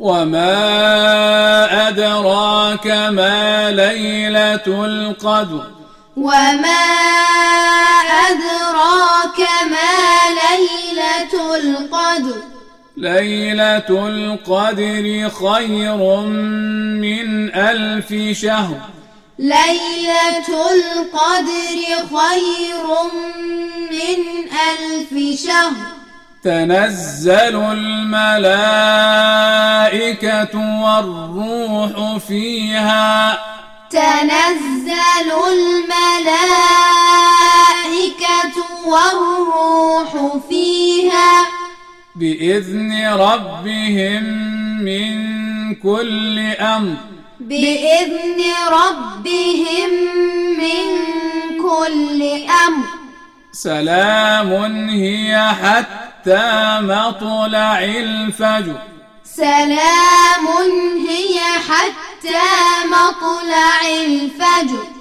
وما أدراك ما ليلة القدر وما أدراك ما ليلة القدر ليلة القدر خير من ألف شهر ليلة القدر خير من ألف شهر تنزل الملائكة والروح فيها. تنزل الملائكة والروح فيها. بإذن ربهم من كل أمر. بإذن ربهم من كل أمر. سلام هي حتى مطلع الفجر. سلام هي حتى مطلع الفجر.